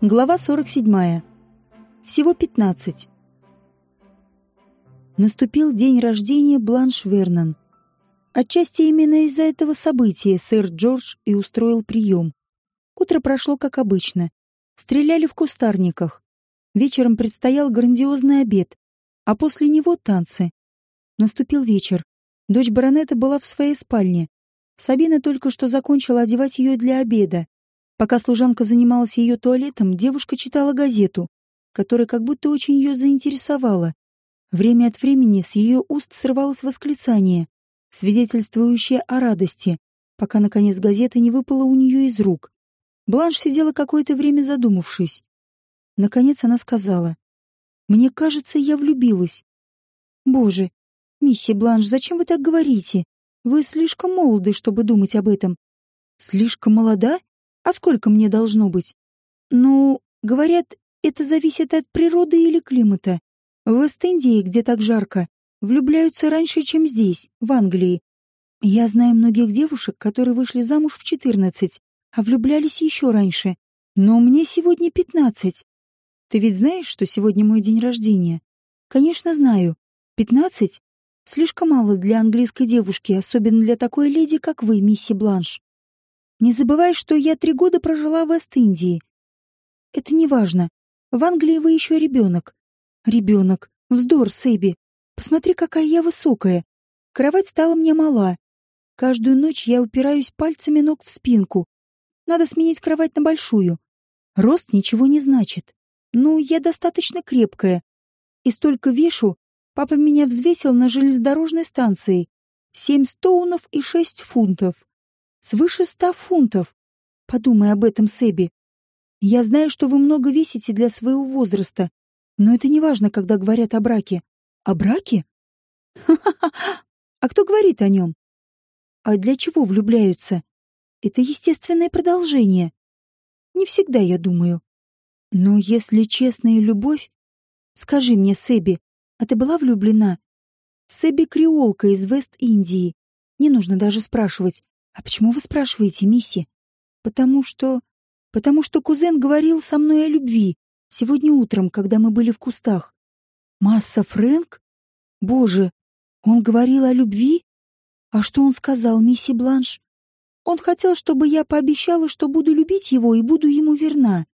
Глава 47. Всего 15. Наступил день рождения Бланш Вернон. Отчасти именно из-за этого события сэр Джордж и устроил прием. Утро прошло как обычно. Стреляли в кустарниках. Вечером предстоял грандиозный обед, а после него танцы. Наступил вечер. Дочь баронета была в своей спальне. Сабина только что закончила одевать ее для обеда. Пока служанка занималась ее туалетом, девушка читала газету, которая как будто очень ее заинтересовала. Время от времени с ее уст срывалось восклицание, свидетельствующее о радости, пока, наконец, газета не выпала у нее из рук. Бланш сидела какое-то время задумавшись. Наконец она сказала. «Мне кажется, я влюбилась». «Боже, миссия Бланш, зачем вы так говорите? Вы слишком молоды, чтобы думать об этом». «Слишком молода?» А сколько мне должно быть? Ну, говорят, это зависит от природы или климата. В Вест-Индии, где так жарко, влюбляются раньше, чем здесь, в Англии. Я знаю многих девушек, которые вышли замуж в 14, а влюблялись еще раньше. Но мне сегодня 15. Ты ведь знаешь, что сегодня мой день рождения? Конечно, знаю. 15 слишком мало для английской девушки, особенно для такой леди, как вы, мисси Бланш. Не забывай, что я три года прожила в Вест-Индии. Это не важно. В Англии вы еще ребенок. Ребенок. Вздор, Сэби. Посмотри, какая я высокая. Кровать стала мне мала. Каждую ночь я упираюсь пальцами ног в спинку. Надо сменить кровать на большую. Рост ничего не значит. Ну, я достаточно крепкая. И столько вешу, папа меня взвесил на железнодорожной станции. Семь стоунов и шесть фунтов свыше ста фунтов. Подумай об этом, Себи. Я знаю, что вы много весите для своего возраста, но это не важно, когда говорят о браке. О браке? А кто говорит о нем? А для чего влюбляются? Это естественное продолжение. Не всегда, я думаю. Но если честная любовь... Скажи мне, Себи, а ты была влюблена? Себи креолка из Вест-Индии. Не нужно даже спрашивать. «А почему вы спрашиваете, мисси?» «Потому что... Потому что кузен говорил со мной о любви сегодня утром, когда мы были в кустах. Масса Фрэнк? Боже, он говорил о любви? А что он сказал, мисси Бланш? Он хотел, чтобы я пообещала, что буду любить его и буду ему верна.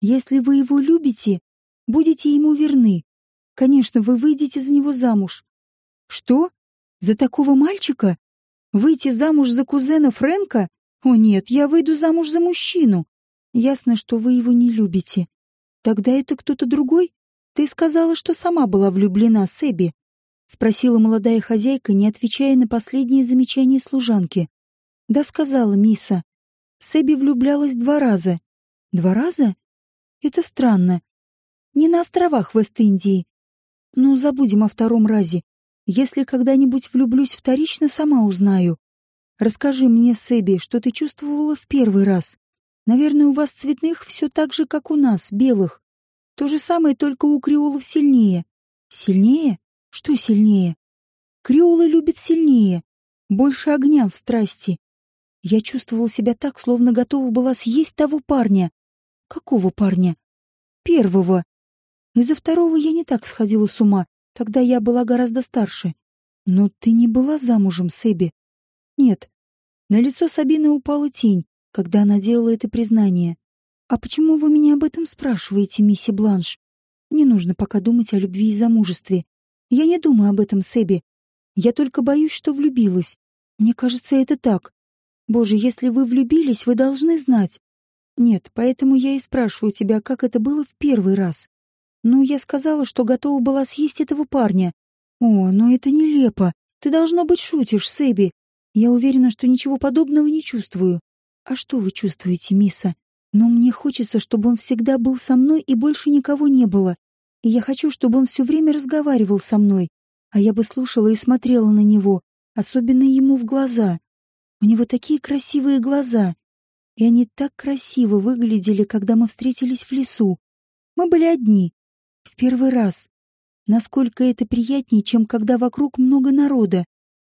Если вы его любите, будете ему верны. Конечно, вы выйдете за него замуж. Что? За такого мальчика? Выйти замуж за кузена Фрэнка? О нет, я выйду замуж за мужчину. Ясно, что вы его не любите. Тогда это кто-то другой? Ты сказала, что сама была влюблена, Себи. Спросила молодая хозяйка, не отвечая на последнее замечание служанки. Да, сказала Миса. Себи влюблялась два раза. Два раза? Это странно. Не на островах Вест-Индии. Ну, забудем о втором разе. Если когда-нибудь влюблюсь вторично, сама узнаю. Расскажи мне, Себи, что ты чувствовала в первый раз. Наверное, у вас цветных все так же, как у нас, белых. То же самое, только у креолов сильнее. Сильнее? Что сильнее? Креолы любят сильнее. Больше огня в страсти. Я чувствовала себя так, словно готова была съесть того парня. Какого парня? Первого. Из-за второго я не так сходила с ума, Тогда я была гораздо старше. Но ты не была замужем, Себи? Нет. На лицо Сабины упала тень, когда она делала это признание. А почему вы меня об этом спрашиваете, мисси Бланш? Не нужно пока думать о любви и замужестве. Я не думаю об этом, Себи. Я только боюсь, что влюбилась. Мне кажется, это так. Боже, если вы влюбились, вы должны знать. Нет, поэтому я и спрашиваю тебя, как это было в первый раз. Ну, я сказала, что готова была съесть этого парня. О, но это нелепо. Ты, должно быть, шутишь, Сэби. Я уверена, что ничего подобного не чувствую. А что вы чувствуете, мисса? Но мне хочется, чтобы он всегда был со мной и больше никого не было. И я хочу, чтобы он все время разговаривал со мной. А я бы слушала и смотрела на него, особенно ему в глаза. У него такие красивые глаза. И они так красиво выглядели, когда мы встретились в лесу. Мы были одни, в первый раз. Насколько это приятнее, чем когда вокруг много народа.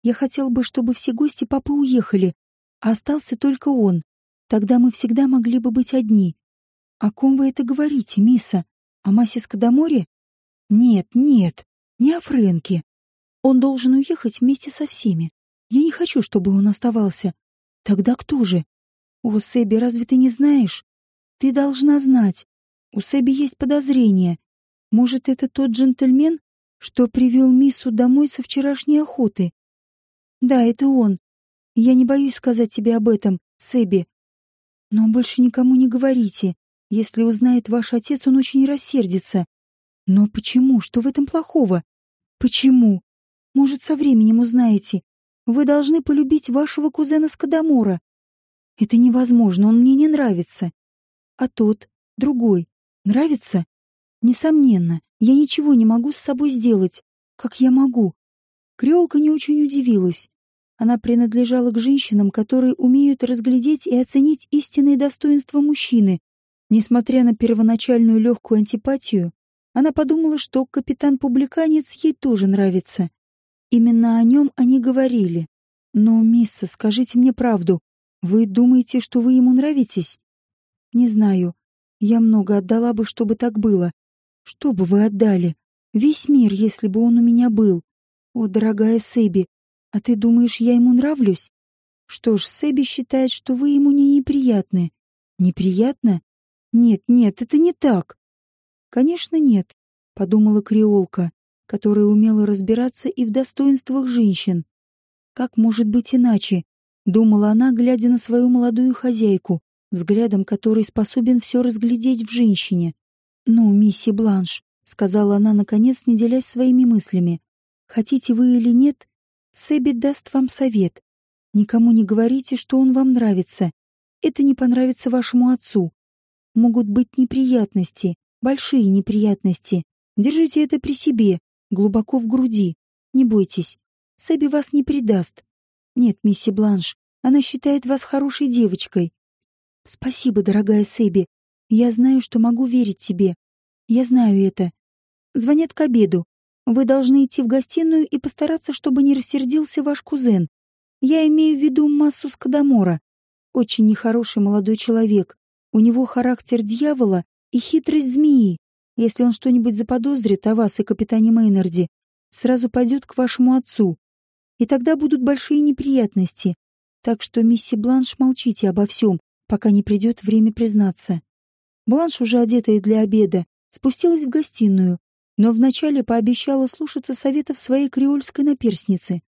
Я хотел бы, чтобы все гости папы уехали, а остался только он. Тогда мы всегда могли бы быть одни. «О ком вы это говорите, мисса? О Масе Скадоморе?» «Нет, нет, не о Фрэнке. Он должен уехать вместе со всеми. Я не хочу, чтобы он оставался. Тогда кто же? О, Себи, разве ты не знаешь? Ты должна знать. У Себи есть подозрение. Может, это тот джентльмен, что привел Миссу домой со вчерашней охоты? Да, это он. Я не боюсь сказать тебе об этом, Себи. Но больше никому не говорите. Если узнает ваш отец, он очень рассердится. Но почему? Что в этом плохого? Почему? Может, со временем узнаете. Вы должны полюбить вашего кузена Скадамора. Это невозможно, он мне не нравится. А тот, другой, нравится? Несомненно, я ничего не могу с собой сделать. Как я могу? Креолка не очень удивилась. Она принадлежала к женщинам, которые умеют разглядеть и оценить истинные достоинства мужчины. Несмотря на первоначальную легкую антипатию, она подумала, что капитан-публиканец ей тоже нравится. Именно о нем они говорили. Но, мисса, скажите мне правду. Вы думаете, что вы ему нравитесь? Не знаю. Я много отдала бы, чтобы так было. Что бы вы отдали? Весь мир, если бы он у меня был. О, дорогая Сэби, а ты думаешь, я ему нравлюсь? Что ж, Сэби считает, что вы ему не неприятны. Неприятно? Нет, нет, это не так. Конечно, нет, подумала креолка, которая умела разбираться и в достоинствах женщин. Как может быть иначе? Думала она, глядя на свою молодую хозяйку, взглядом который способен все разглядеть в женщине. «Ну, мисси Бланш», — сказала она, наконец, не делясь своими мыслями, Хотите вы или нет, Сэби даст вам совет. Никому не говорите, что он вам нравится. Это не понравится вашему отцу. Могут быть неприятности, большие неприятности. Держите это при себе, глубоко в груди. Не бойтесь. Сэби вас не предаст. Нет, мисси Бланш, она считает вас хорошей девочкой. Спасибо, дорогая Сэби. Я знаю, что могу верить тебе. Я знаю это. Звонят к обеду. Вы должны идти в гостиную и постараться, чтобы не рассердился ваш кузен. Я имею в виду массу Скадамора. Очень нехороший молодой человек. У него характер дьявола и хитрость змеи. Если он что-нибудь заподозрит о вас и капитане Мейнарде, сразу пойдет к вашему отцу. И тогда будут большие неприятности. Так что, мисси Бланш, молчите обо всем, пока не придет время признаться. Бланш, уже одетая для обеда, спустилась в гостиную, но вначале пообещала слушаться советов своей креольской наперсницы.